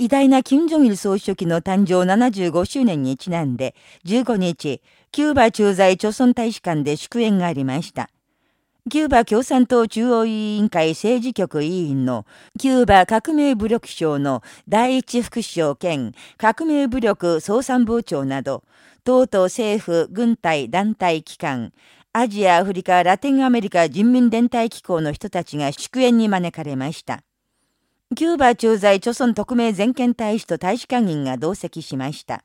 偉大な金正日総書記の誕生75周年にちなんで、15日、キューバ駐在朝鮮大使館で祝宴がありました。キューバ共産党中央委員会政治局委員のキューバ革命武力省の第一副首相兼革命武力総参謀長など、党と政府、軍隊、団体機関、アジア、アフリカ、ラテンアメリカ人民連帯機構の人たちが祝宴に招かれました。キューバ駐在朝鮮特命全権大使と大使館員が同席しました。